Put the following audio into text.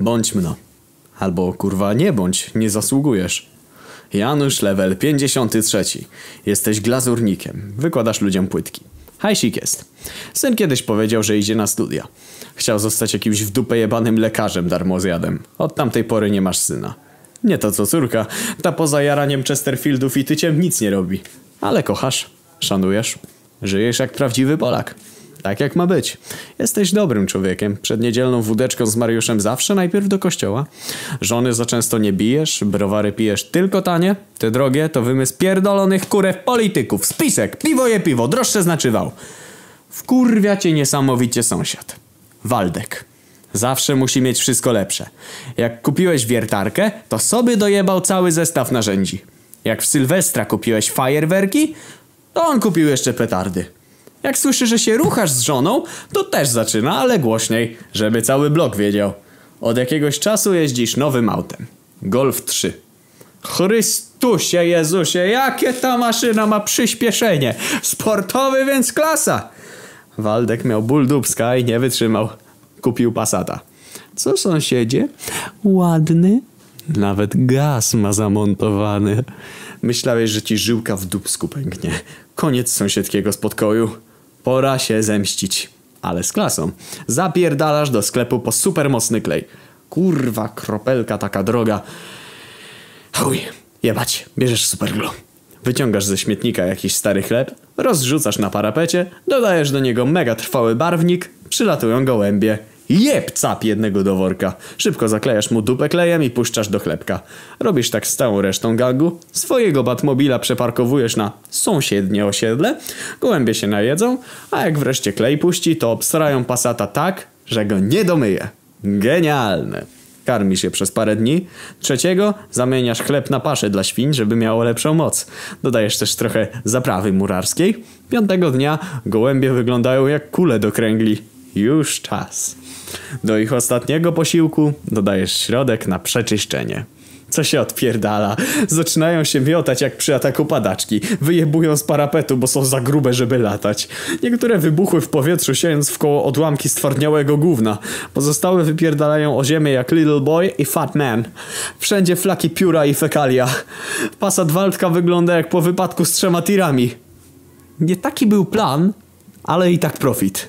Bądź mno. Albo kurwa nie bądź, nie zasługujesz. Janusz level 53. Jesteś glazurnikiem. Wykładasz ludziom płytki. Hajsik jest. Syn kiedyś powiedział, że idzie na studia. Chciał zostać jakimś w dupę jebanym lekarzem darmozjadem. Od tamtej pory nie masz syna. Nie to co córka. Ta poza jaraniem Chesterfieldów i tyciem nic nie robi. Ale kochasz, szanujesz, żyjesz jak prawdziwy Polak. Tak jak ma być. Jesteś dobrym człowiekiem. Przed niedzielną wódeczką z Mariuszem zawsze najpierw do kościoła. Żony za często nie bijesz, browary pijesz tylko tanie. Te drogie to wymysł pierdolonych kurew polityków. Spisek, piwo je piwo, droższe znaczy wał. Wkurwia cię niesamowicie sąsiad. Waldek. Zawsze musi mieć wszystko lepsze. Jak kupiłeś wiertarkę, to sobie dojebał cały zestaw narzędzi. Jak w Sylwestra kupiłeś fajerwerki, to on kupił jeszcze petardy. Jak słyszy, że się ruchasz z żoną, to też zaczyna, ale głośniej, żeby cały blok wiedział. Od jakiegoś czasu jeździsz nowym autem. Golf 3. Chrystusie Jezusie, jakie ta maszyna ma przyspieszenie! Sportowy więc klasa! Waldek miał ból dubska i nie wytrzymał. Kupił Passata. Co sąsiedzie? Ładny. Nawet gaz ma zamontowany. Myślałeś, że ci żyłka w dubsku pęknie. Koniec sąsiedzkiego spokoju. Pora się zemścić. Ale z klasą. Zapierdalasz do sklepu po supermocny klej. Kurwa, kropelka taka droga. Chuj, jebać, bierzesz superglue. Wyciągasz ze śmietnika jakiś stary chleb, rozrzucasz na parapecie, dodajesz do niego mega trwały barwnik, przylatują gołębie. Jeb cap jednego do worka. Szybko zaklejasz mu dupę klejem i puszczasz do chlebka. Robisz tak z całą resztą gangu. Swojego Batmobila przeparkowujesz na sąsiednie osiedle. Gołębie się najedzą, a jak wreszcie klej puści, to obsrają pasata tak, że go nie domyje. Genialne. Karmisz je przez parę dni. Trzeciego zamieniasz chleb na paszę dla świń, żeby miało lepszą moc. Dodajesz też trochę zaprawy murarskiej. Piątego dnia gołębie wyglądają jak kule do kręgli. Już czas. Do ich ostatniego posiłku dodajesz środek na przeczyszczenie. Co się odpierdala? Zaczynają się miotać jak przy ataku padaczki. Wyjebują z parapetu, bo są za grube, żeby latać. Niektóre wybuchły w powietrzu, siejąc w koło odłamki stwardniałego gówna. Pozostałe wypierdalają o ziemię jak Little Boy i Fat Man. Wszędzie flaki pióra i fekalia. Pasat Waldka wygląda jak po wypadku z trzema tirami. Nie taki był plan, ale i tak profit.